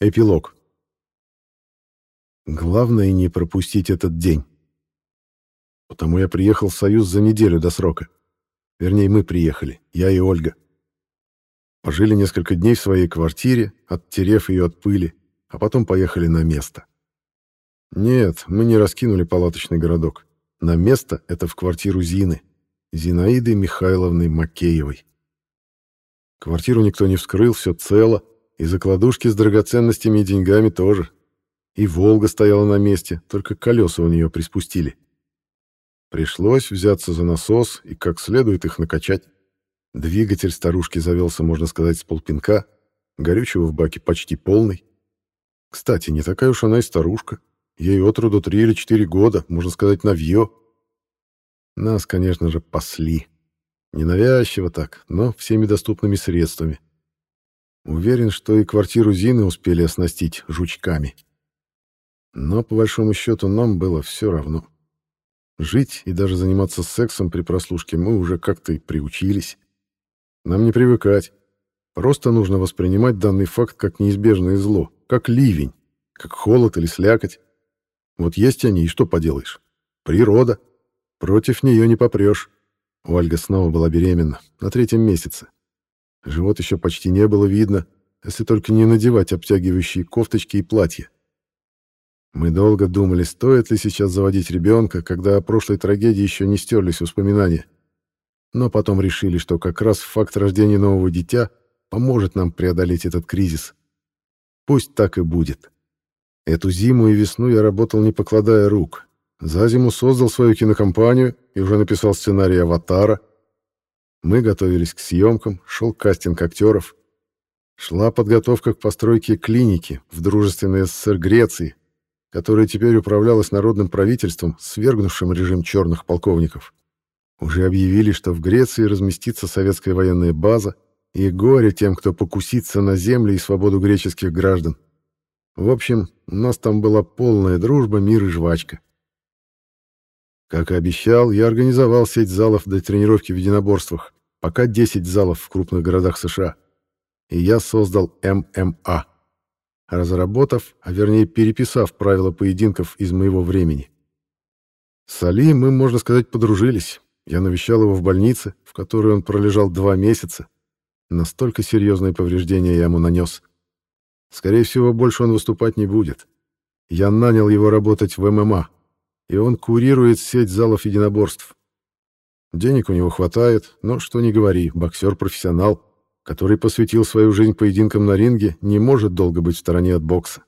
Эпилог. Главное не пропустить этот день. Потому я приехал в Союз за неделю до срока. Вернее, мы приехали, я и Ольга. Пожили несколько дней в своей квартире, оттерев ее от пыли, а потом поехали на место. Нет, мы не раскинули палаточный городок. На место это в квартиру Зины, Зинаиды Михайловны Макеевой. Квартиру никто не вскрыл, все цело, и закладушки с драгоценностями и деньгами тоже. И «Волга» стояла на месте, только колеса у нее приспустили. Пришлось взяться за насос и как следует их накачать. Двигатель старушки завелся, можно сказать, с полпинка, горючего в баке почти полный. Кстати, не такая уж она и старушка. Ей от роду три или четыре года, можно сказать, навье. Нас, конечно же, пасли. Ненавязчиво так, но всеми доступными средствами. Уверен, что и квартиру Зины успели оснастить жучками. Но, по большому счету, нам было все равно. Жить и даже заниматься сексом при прослушке мы уже как-то и приучились. Нам не привыкать. Просто нужно воспринимать данный факт как неизбежное зло, как ливень, как холод или слякоть. Вот есть они, и что поделаешь? Природа. Против нее не попрешь. Ольга снова была беременна, на третьем месяце. Живот еще почти не было видно, если только не надевать обтягивающие кофточки и платья. Мы долго думали, стоит ли сейчас заводить ребенка, когда о прошлой трагедии еще не стерлись воспоминания. Но потом решили, что как раз факт рождения нового дитя поможет нам преодолеть этот кризис. Пусть так и будет. Эту зиму и весну я работал, не покладая рук. За зиму создал свою кинокомпанию и уже написал сценарий «Аватара», мы готовились к съемкам, шел кастинг актеров. Шла подготовка к постройке клиники в дружественной СССР Греции, которая теперь управлялась народным правительством, свергнувшим режим черных полковников. Уже объявили, что в Греции разместится советская военная база, и горе тем, кто покусится на землю и свободу греческих граждан. В общем, у нас там была полная дружба, мир и жвачка. Как и обещал, я организовал сеть залов для тренировки в единоборствах, пока 10 залов в крупных городах США. И я создал ММА, разработав, а вернее переписав правила поединков из моего времени. С Али мы, можно сказать, подружились. Я навещал его в больнице, в которой он пролежал два месяца. Настолько серьезные повреждения я ему нанес. Скорее всего, больше он выступать не будет. Я нанял его работать в ММА, и он курирует сеть залов единоборств. Денег у него хватает, но что ни говори, боксер-профессионал, который посвятил свою жизнь поединкам на ринге, не может долго быть в стороне от бокса.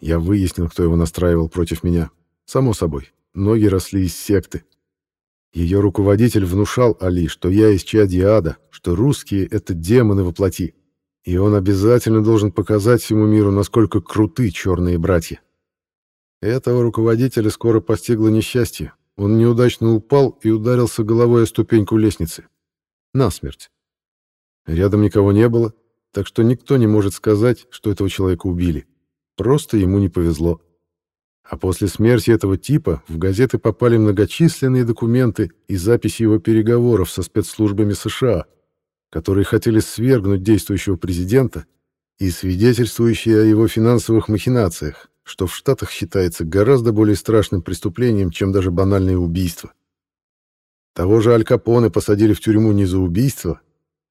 Я выяснил, кто его настраивал против меня. Само собой, ноги росли из секты. Ее руководитель внушал Али, что я из чади ада, что русские — это демоны во плоти, и он обязательно должен показать всему миру, насколько круты черные братья. Этого руководителя скоро постигло несчастье. Он неудачно упал и ударился головой о ступеньку лестницы. Насмерть. Рядом никого не было, так что никто не может сказать, что этого человека убили. Просто ему не повезло. А после смерти этого типа в газеты попали многочисленные документы и записи его переговоров со спецслужбами США, которые хотели свергнуть действующего президента и свидетельствующие о его финансовых махинациях, что в Штатах считается гораздо более страшным преступлением, чем даже банальное убийство. Того же Аль Капоне посадили в тюрьму не за убийство,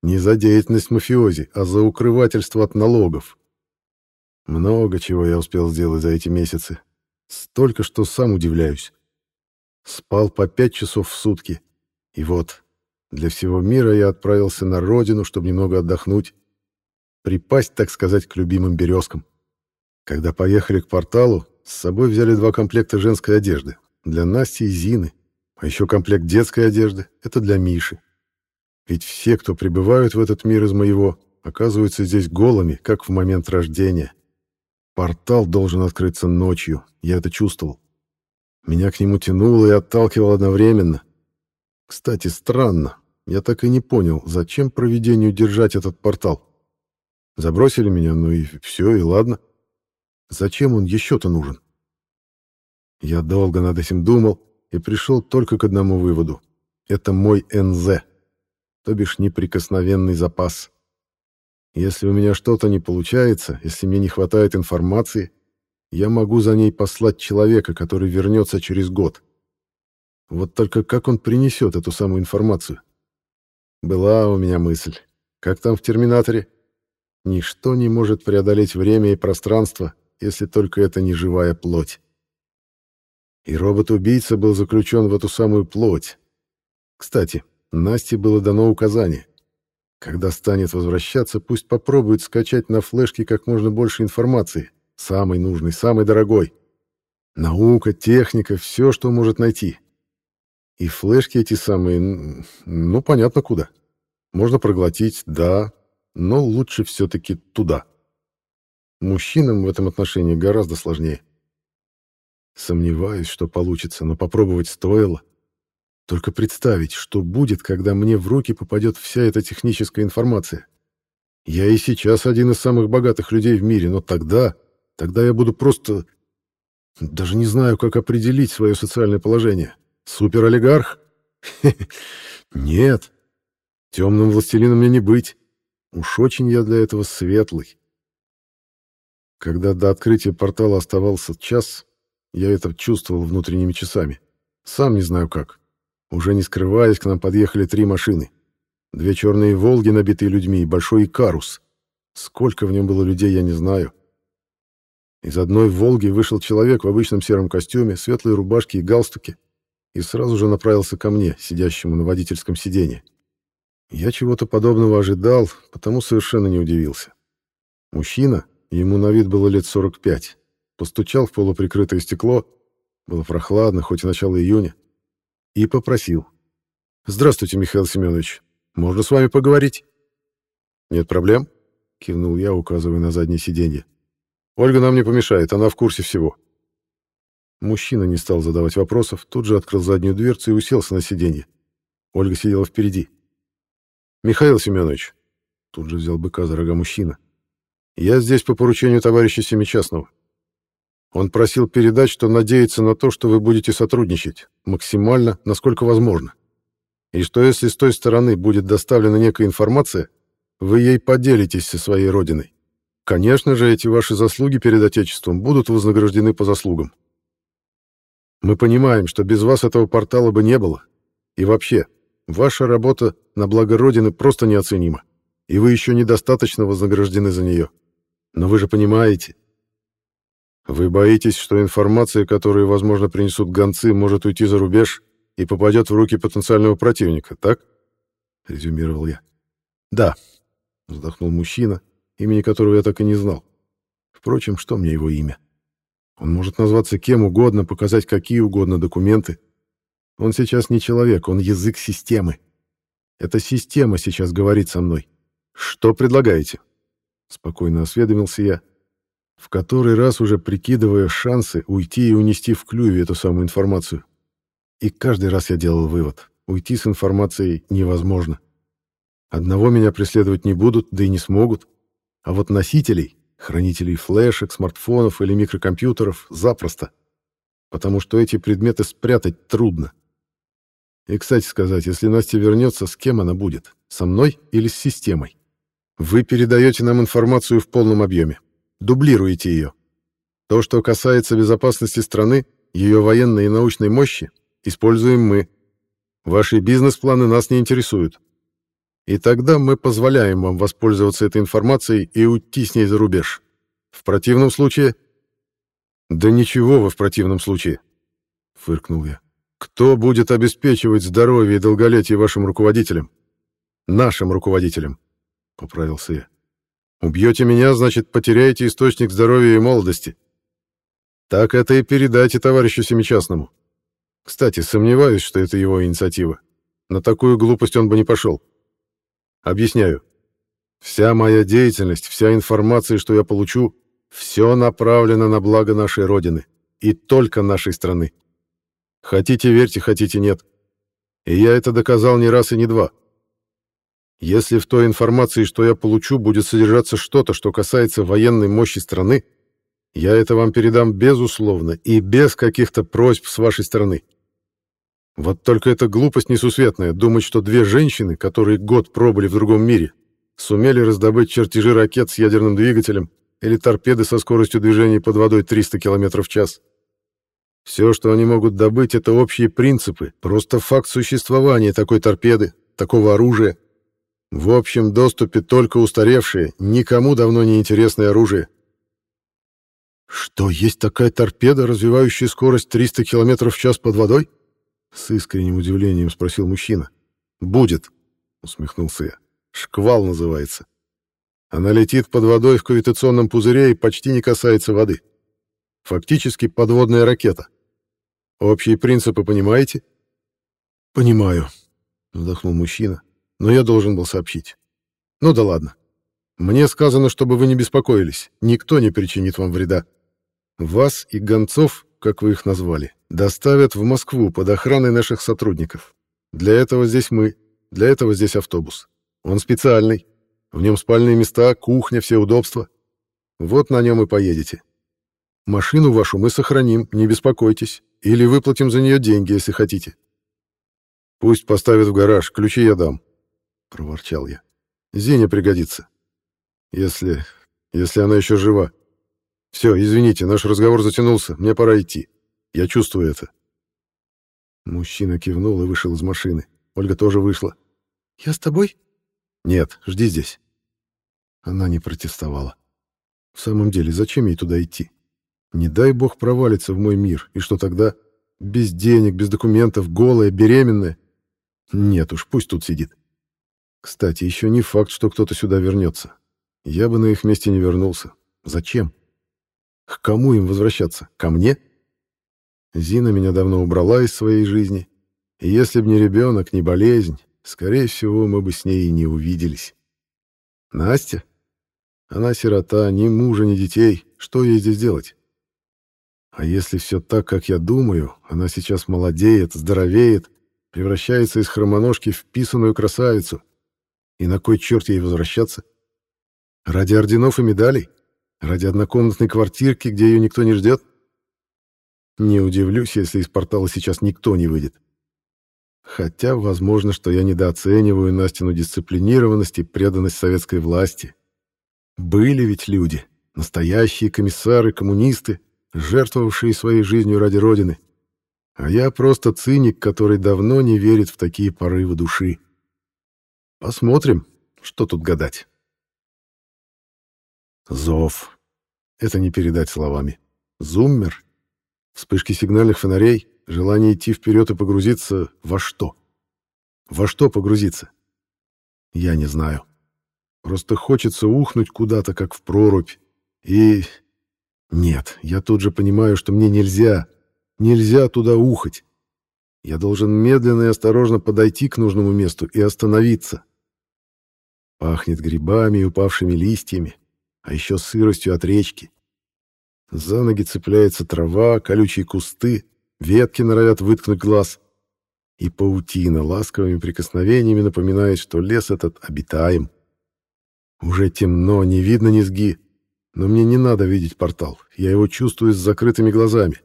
не за деятельность мафиози, а за укрывательство от налогов. Много чего я успел сделать за эти месяцы. Столько, что сам удивляюсь. Спал по пять часов в сутки. И вот, для всего мира я отправился на родину, чтобы немного отдохнуть. Припасть, так сказать, к любимым березкам. Когда поехали к порталу, с собой взяли два комплекта женской одежды. Для Насти и Зины. А еще комплект детской одежды. Это для Миши. Ведь все, кто прибывают в этот мир из моего, оказываются здесь голыми, как в момент рождения. Портал должен открыться ночью. Я это чувствовал. Меня к нему тянуло и отталкивало одновременно. Кстати, странно. Я так и не понял, зачем проведению держать этот портал. Забросили меня, ну и все, и ладно. Зачем он еще-то нужен? Я долго над этим думал и пришел только к одному выводу. Это мой НЗ, то бишь неприкосновенный запас. Если у меня что-то не получается, если мне не хватает информации, я могу за ней послать человека, который вернется через год. Вот только как он принесет эту самую информацию? Была у меня мысль. Как там в «Терминаторе»? Ничто не может преодолеть время и пространство, если только это не живая плоть. И робот-убийца был заключен в эту самую плоть. Кстати, Насте было дано указание. Когда станет возвращаться, пусть попробует скачать на флешке как можно больше информации. Самой нужной, самой дорогой. Наука, техника, все, что может найти. И флешки эти самые, ну, понятно куда. Можно проглотить, да, но лучше все-таки туда. Мужчинам в этом отношении гораздо сложнее. Сомневаюсь, что получится, но попробовать стоило. Только представить, что будет, когда мне в руки попадет вся эта техническая информация. Я и сейчас один из самых богатых людей в мире, но тогда... Тогда я буду просто... Даже не знаю, как определить свое социальное положение. Суперолигарх? Нет. Темным властелином мне не быть. Уж очень я для этого светлый. Когда до открытия портала оставался час, я это чувствовал внутренними часами. Сам не знаю как. Уже не скрываясь, к нам подъехали три машины. Две черные «Волги», набитые людьми, и большой «Икарус». Сколько в нем было людей, я не знаю. Из одной «Волги» вышел человек в обычном сером костюме, светлой рубашке и галстуке, и сразу же направился ко мне, сидящему на водительском сиденье. Я чего-то подобного ожидал, потому совершенно не удивился. Мужчина, ему на вид было лет 45, постучал в полуприкрытое стекло, было прохладно, хоть и начало июня, и попросил. «Здравствуйте, Михаил Семенович. Можно с вами поговорить?» «Нет проблем», — кивнул я, указывая на заднее сиденье. «Ольга нам не помешает, она в курсе всего». Мужчина не стал задавать вопросов, тут же открыл заднюю дверцу и уселся на сиденье. Ольга сидела впереди. «Михаил Семенович», — тут же взял быка за рога мужчина, — «я здесь по поручению товарища Семичастного. Он просил передать, что надеется на то, что вы будете сотрудничать, максимально, насколько возможно. И что если с той стороны будет доставлена некая информация, вы ей поделитесь со своей родиной. Конечно же, эти ваши заслуги перед Отечеством будут вознаграждены по заслугам. Мы понимаем, что без вас этого портала бы не было. И вообще, ваша работа на благо Родины просто неоценима, и вы еще недостаточно вознаграждены за нее. Но вы же понимаете, вы боитесь, что информация, которую, возможно, принесут гонцы, может уйти за рубеж и попадет в руки потенциального противника, так? Резюмировал я. Да, вздохнул мужчина, имени которого я так и не знал. Впрочем, что мне его имя? Он может назваться кем угодно, показать какие угодно документы. Он сейчас не человек, он язык системы. Эта система сейчас говорит со мной. Что предлагаете? Спокойно осведомился я, в который раз уже прикидывая шансы уйти и унести в клюве эту самую информацию. И каждый раз я делал вывод. Уйти с информацией невозможно. Одного меня преследовать не будут, да и не смогут. А вот носителей, хранителей флешек, смартфонов или микрокомпьютеров, запросто. Потому что эти предметы спрятать трудно. И, кстати сказать, если Настя вернется, с кем она будет? Со мной или с системой? Вы передаете нам информацию в полном объеме дублируете ее. То, что касается безопасности страны, ее военной и научной мощи, используем мы. Ваши бизнес-планы нас не интересуют. И тогда мы позволяем вам воспользоваться этой информацией и уйти с ней за рубеж. В противном случае... Да ничего вы в противном случае, фыркнул я. Кто будет обеспечивать здоровье и долголетие вашим руководителям? Нашим руководителям, поправился я. Убьете меня, значит, потеряете источник здоровья и молодости. Так это и передайте товарищу Семичастному. Кстати, сомневаюсь, что это его инициатива. На такую глупость он бы не пошел. Объясняю. Вся моя деятельность, вся информация, что я получу, все направлено на благо нашей Родины. И только нашей страны. Хотите верьте, хотите нет. И я это доказал не раз и не два. Если в той информации, что я получу, будет содержаться что-то, что касается военной мощи страны, я это вам передам безусловно и без каких-то просьб с вашей стороны. Вот только это глупость несусветная, думать, что две женщины, которые год пробыли в другом мире, сумели раздобыть чертежи ракет с ядерным двигателем или торпеды со скоростью движения под водой 300 км в час. Все, что они могут добыть, это общие принципы, просто факт существования такой торпеды, такого оружия. В общем доступе только устаревшее, никому давно не интересное оружие. Что, есть такая торпеда, развивающая скорость 300 км в час под водой? С искренним удивлением спросил мужчина. Будет, усмехнулся я. Шквал называется. Она летит под водой в кавитационном пузыре и почти не касается воды. Фактически подводная ракета. Общие принципы понимаете? Понимаю, вздохнул мужчина, но я должен был сообщить. Ну да ладно. Мне сказано, чтобы вы не беспокоились. Никто не причинит вам вреда. Вас и гонцов, как вы их назвали, доставят в Москву под охраной наших сотрудников. Для этого здесь мы, для этого здесь автобус. Он специальный. В нем спальные места, кухня, все удобства. Вот на нем и поедете. Машину вашу мы сохраним, не беспокойтесь. Или выплатим за нее деньги, если хотите. Пусть поставят в гараж, ключи я дам, — проворчал я. Зиня пригодится. Если... если она еще жива. Все, извините, наш разговор затянулся, мне пора идти. Я чувствую это. Мужчина кивнул и вышел из машины. Ольга тоже вышла. «Я с тобой?» «Нет, жди здесь». Она не протестовала. В самом деле, зачем ей туда идти? Не дай бог провалится в мой мир, и что тогда? Без денег, без документов, голая, беременная? Нет уж, пусть тут сидит. Кстати, еще не факт, что кто-то сюда вернется. Я бы на их месте не вернулся. Зачем? К кому им возвращаться? Ко мне? Зина меня давно убрала из своей жизни. И если б не ребенок, не болезнь, скорее всего, мы бы с ней и не увиделись. Настя? Она сирота, ни мужа, ни детей. Что ей здесь делать? А если все так, как я думаю, она сейчас молодеет, здоровеет, превращается из хромоножки в писаную красавицу. И на кой черт ей возвращаться? Ради орденов и медалей? Ради однокомнатной квартирки, где ее никто не ждет? Не удивлюсь, если из портала сейчас никто не выйдет. Хотя, возможно, что я недооцениваю Настину дисциплинированность и преданность советской власти. Были ведь люди, настоящие комиссары, коммунисты, жертвовавшие своей жизнью ради Родины. А я просто циник, который давно не верит в такие порывы души. Посмотрим, что тут гадать. Зов. Это не передать словами. Зуммер. Вспышки сигнальных фонарей, желание идти вперед и погрузиться во что? Во что погрузиться? Я не знаю. Просто хочется ухнуть куда-то, как в прорубь. И нет, я тут же понимаю, что мне нельзя, нельзя туда ухать. Я должен медленно и осторожно подойти к нужному месту и остановиться. Пахнет грибами и упавшими листьями, а еще сыростью от речки. За ноги цепляется трава, колючие кусты, ветки норовят выткнуть глаз. И паутина ласковыми прикосновениями напоминает, что лес этот обитаем. Уже темно, не видно низги, но мне не надо видеть портал. Я его чувствую с закрытыми глазами.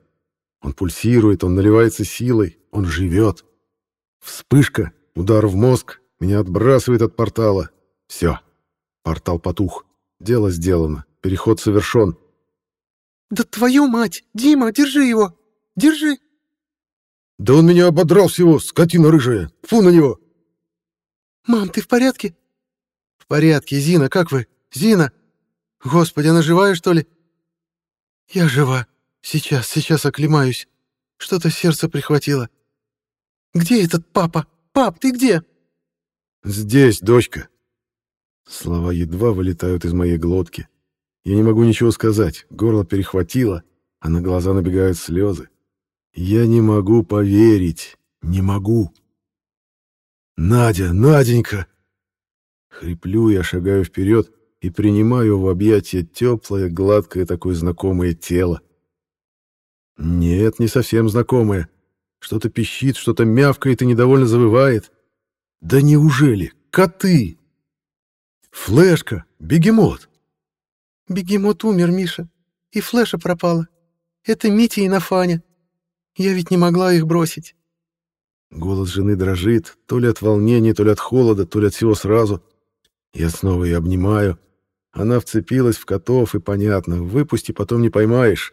Он пульсирует, он наливается силой, он живет. Вспышка, удар в мозг, меня отбрасывает от портала. Все, портал потух. Дело сделано, переход совершен. «Да твою мать! Дима, держи его! Держи!» «Да он меня ободрал всего, скотина рыжая! Фу на него!» «Мам, ты в порядке?» «В порядке, Зина, как вы? Зина!» Господи, она живая, что ли? Я жива. Сейчас, сейчас оклемаюсь. Что-то сердце прихватило. Где этот папа? Пап, ты где? Здесь, дочка. Слова едва вылетают из моей глотки. Я не могу ничего сказать. Горло перехватило, а на глаза набегают слезы. Я не могу поверить. Не могу. Надя, Наденька! Хриплю я, шагаю вперед, и принимаю в объятия теплое, гладкое такое знакомое тело. Нет, не совсем знакомое. Что-то пищит, что-то мявкает и недовольно завывает. Да неужели? Коты! Флешка! Бегемот! Бегемот умер, Миша. И флеша пропала. Это Митя и Нафаня. Я ведь не могла их бросить. Голос жены дрожит, то ли от волнения, то ли от холода, то ли от всего сразу. Я снова ее обнимаю. Она вцепилась в котов, и понятно, выпусти, потом не поймаешь.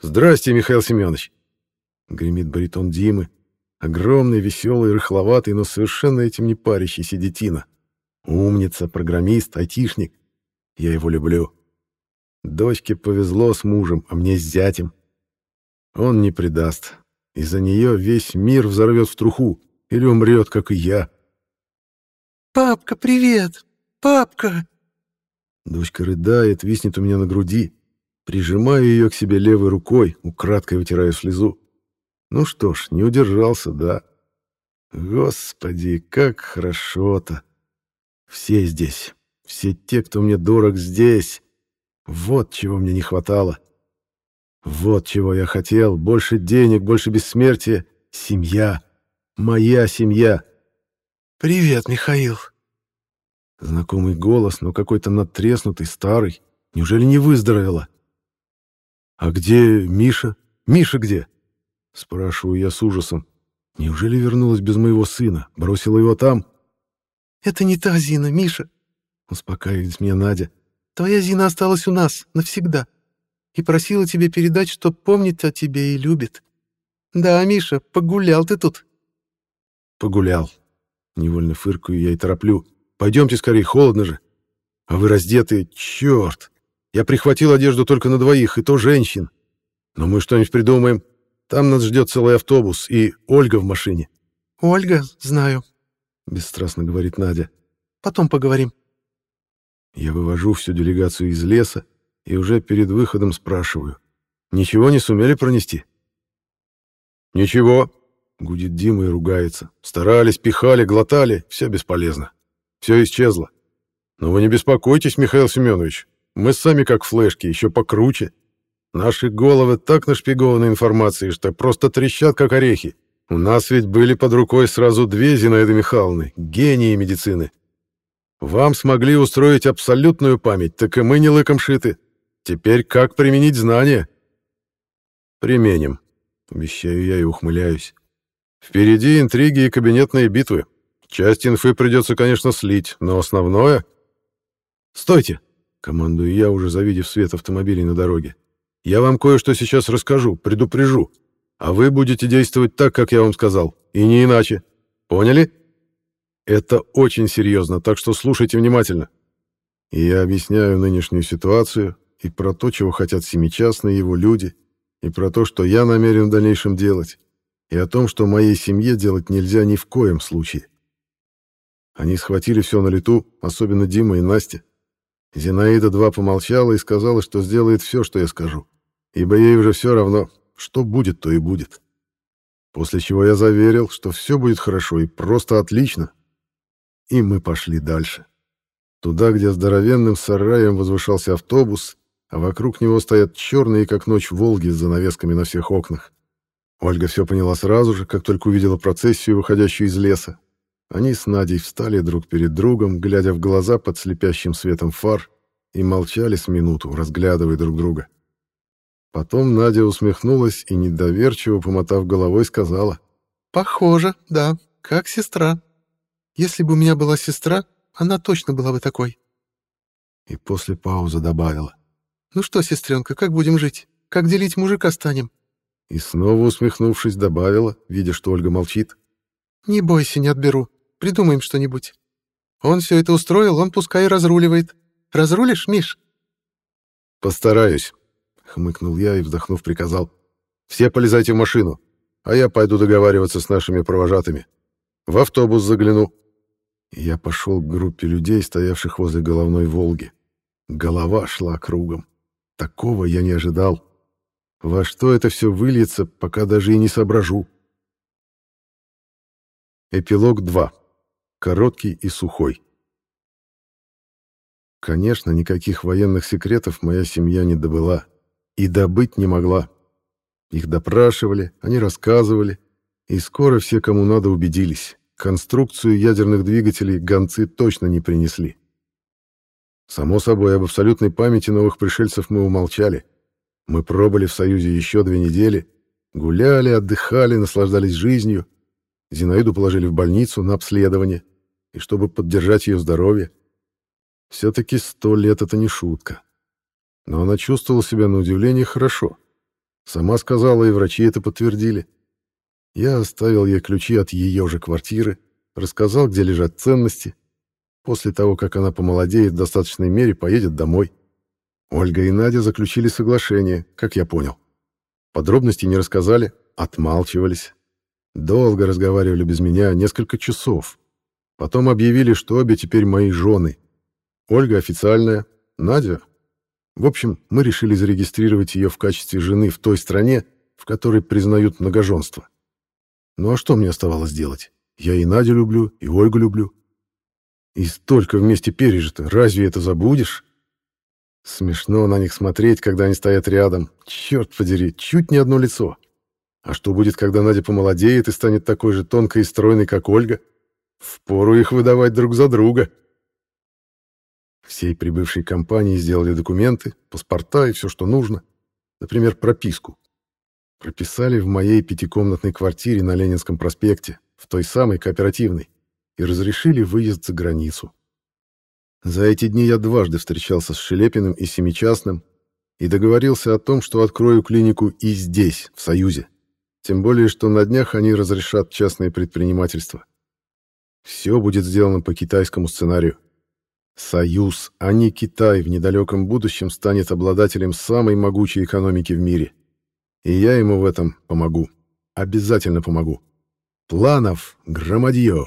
«Здрасте, Михаил Семенович!» Гремит баритон Димы. Огромный, веселый, рыхловатый, но совершенно этим не парящийся детина. Умница, программист, айтишник. Я его люблю. Дочке повезло с мужем, а мне с зятем. Он не предаст. Из-за нее весь мир взорвет в труху или умрет, как и я. «Папка, привет! Папка!» Дочка рыдает, виснет у меня на груди. Прижимаю ее к себе левой рукой, украдкой вытираю слезу. Ну что ж, не удержался, да. Господи, как хорошо-то. Все здесь, все те, кто мне дорог здесь. Вот чего мне не хватало. Вот чего я хотел. Больше денег, больше бессмертия. Семья. Моя семья. «Привет, Михаил». Знакомый голос, но какой-то надтреснутый, старый. Неужели не выздоровела? «А где Миша? Миша где?» Спрашиваю я с ужасом. «Неужели вернулась без моего сына? Бросила его там?» «Это не та Зина, Миша», — успокаивает меня Надя. «Твоя Зина осталась у нас навсегда и просила тебе передать, что помнит о тебе и любит. Да, Миша, погулял ты тут». «Погулял». Невольно фыркаю я и тороплю. «Пойдемте скорее, холодно же. А вы раздетые, черт! Я прихватил одежду только на двоих, и то женщин. Но мы что-нибудь придумаем. Там нас ждет целый автобус, и Ольга в машине». «Ольга, знаю», — бесстрастно говорит Надя. «Потом поговорим». Я вывожу всю делегацию из леса и уже перед выходом спрашиваю. «Ничего не сумели пронести?» «Ничего», — гудит Дима и ругается. «Старались, пихали, глотали, все бесполезно. Все исчезло. Но вы не беспокойтесь, Михаил Семенович. Мы сами как флешки, еще покруче. Наши головы так нашпигованы информацией, что просто трещат, как орехи. У нас ведь были под рукой сразу две Зинаиды Михайловны, гении медицины. Вам смогли устроить абсолютную память, так и мы не лыком шиты. Теперь как применить знания? Применим, обещаю я и ухмыляюсь. Впереди интриги и кабинетные битвы. Часть инфы придется, конечно, слить, но основное... Стойте, командую я, уже завидев свет автомобилей на дороге. Я вам кое-что сейчас расскажу, предупрежу. А вы будете действовать так, как я вам сказал, и не иначе. Поняли? Это очень серьезно, так что слушайте внимательно. И я объясняю нынешнюю ситуацию и про то, чего хотят семичастные его люди, и про то, что я намерен в дальнейшем делать, и о том, что моей семье делать нельзя ни в коем случае. Они схватили все на лету, особенно Дима и Настя. Зинаида два помолчала и сказала, что сделает все, что я скажу ибо ей уже все равно, что будет, то и будет. После чего я заверил, что все будет хорошо и просто отлично. И мы пошли дальше. Туда, где здоровенным сараем возвышался автобус, а вокруг него стоят черные, как ночь, «Волги» с занавесками на всех окнах. Ольга все поняла сразу же, как только увидела процессию, выходящую из леса. Они с Надей встали друг перед другом, глядя в глаза под слепящим светом фар, и молчали с минуту, разглядывая друг друга. Потом Надя усмехнулась и, недоверчиво помотав головой, сказала. «Похоже, да, как сестра. Если бы у меня была сестра, она точно была бы такой». И после паузы добавила. «Ну что, сестренка, как будем жить? Как делить мужика станем?» И снова усмехнувшись, добавила, видя, что Ольга молчит. «Не бойся, не отберу. Придумаем что-нибудь. Он все это устроил, он пускай разруливает. Разрулишь, Миш?» «Постараюсь», хмыкнул я и, вздохнув, приказал. «Все полезайте в машину, а я пойду договариваться с нашими провожатыми. В автобус загляну». Я пошел к группе людей, стоявших возле головной «Волги». Голова шла кругом. Такого я не ожидал. Во что это все выльется, пока даже и не соображу. Эпилог 2. Короткий и сухой. Конечно, никаких военных секретов моя семья не добыла. И добыть не могла. Их допрашивали, они рассказывали, и скоро все, кому надо, убедились. Конструкцию ядерных двигателей гонцы точно не принесли. Само собой, об абсолютной памяти новых пришельцев мы умолчали. Мы пробыли в Союзе еще две недели, гуляли, отдыхали, наслаждались жизнью. Зинаиду положили в больницу на обследование, и чтобы поддержать ее здоровье, Все-таки сто лет — это не шутка. Но она чувствовала себя на удивление хорошо. Сама сказала, и врачи это подтвердили. Я оставил ей ключи от ее же квартиры, рассказал, где лежат ценности. После того, как она помолодеет в достаточной мере, поедет домой. Ольга и Надя заключили соглашение, как я понял. Подробности не рассказали, отмалчивались. Долго разговаривали без меня, несколько часов. Потом объявили, что обе теперь мои жены. Ольга официальная, Надя... В общем, мы решили зарегистрировать ее в качестве жены в той стране, в которой признают многоженство. Ну а что мне оставалось делать? Я и Надю люблю, и Ольгу люблю. И столько вместе пережито, разве это забудешь? Смешно на них смотреть, когда они стоят рядом. Черт подери, чуть не одно лицо. А что будет, когда Надя помолодеет и станет такой же тонкой и стройной, как Ольга? Впору их выдавать друг за друга. Всей прибывшей компании сделали документы, паспорта и все, что нужно. Например, прописку. Прописали в моей пятикомнатной квартире на Ленинском проспекте, в той самой кооперативной, и разрешили выезд за границу. За эти дни я дважды встречался с Шелепиным и Семичастным и договорился о том, что открою клинику и здесь, в Союзе. Тем более, что на днях они разрешат частное предпринимательство. Все будет сделано по китайскому сценарию. Союз, а не Китай, в недалеком будущем станет обладателем самой могучей экономики в мире. И я ему в этом помогу. Обязательно помогу. Планов громадье.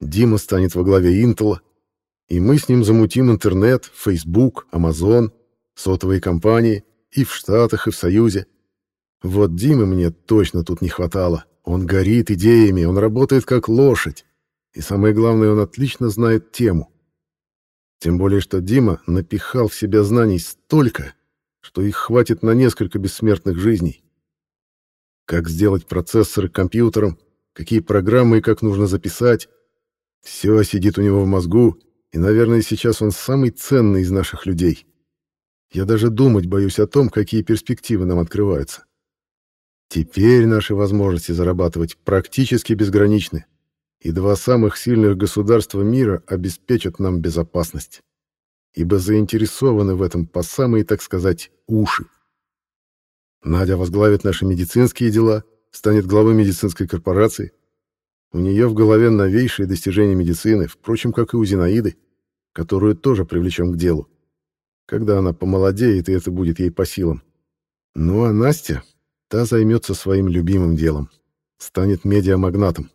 Дима станет во главе Интела, и мы с ним замутим интернет, Facebook, Amazon, сотовые компании и в Штатах, и в Союзе. Вот Димы мне точно тут не хватало. Он горит идеями, он работает как лошадь. И самое главное, он отлично знает тему. Тем более, что Дима напихал в себя знаний столько, что их хватит на несколько бессмертных жизней. Как сделать процессоры компьютером, какие программы и как нужно записать. Все сидит у него в мозгу, и, наверное, сейчас он самый ценный из наших людей. Я даже думать боюсь о том, какие перспективы нам открываются. Теперь наши возможности зарабатывать практически безграничны, и два самых сильных государства мира обеспечат нам безопасность, ибо заинтересованы в этом по самые, так сказать, уши. Надя возглавит наши медицинские дела, станет главой медицинской корпорации, у нее в голове новейшие достижения медицины, впрочем, как и у Зинаиды, которую тоже привлечем к делу. Когда она помолодеет, и это будет ей по силам. Ну а Настя, та займется своим любимым делом. Станет медиамагнатом.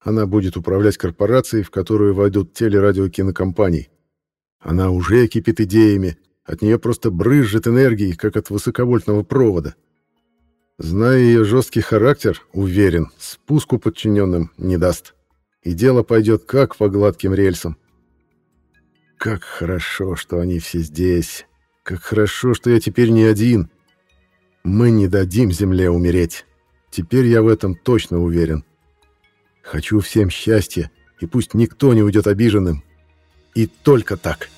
Она будет управлять корпорацией, в которую войдут телерадиокинокомпании. Она уже кипит идеями, от нее просто брызжет энергией, как от высоковольтного провода. Зная ее жесткий характер, уверен, спуску подчиненным не даст. И дело пойдет как по гладким рельсам. Как хорошо, что они все здесь. Как хорошо, что я теперь не один. Мы не дадим земле умереть. Теперь я в этом точно уверен. Хочу всем счастья, и пусть никто не уйдет обиженным. И только так.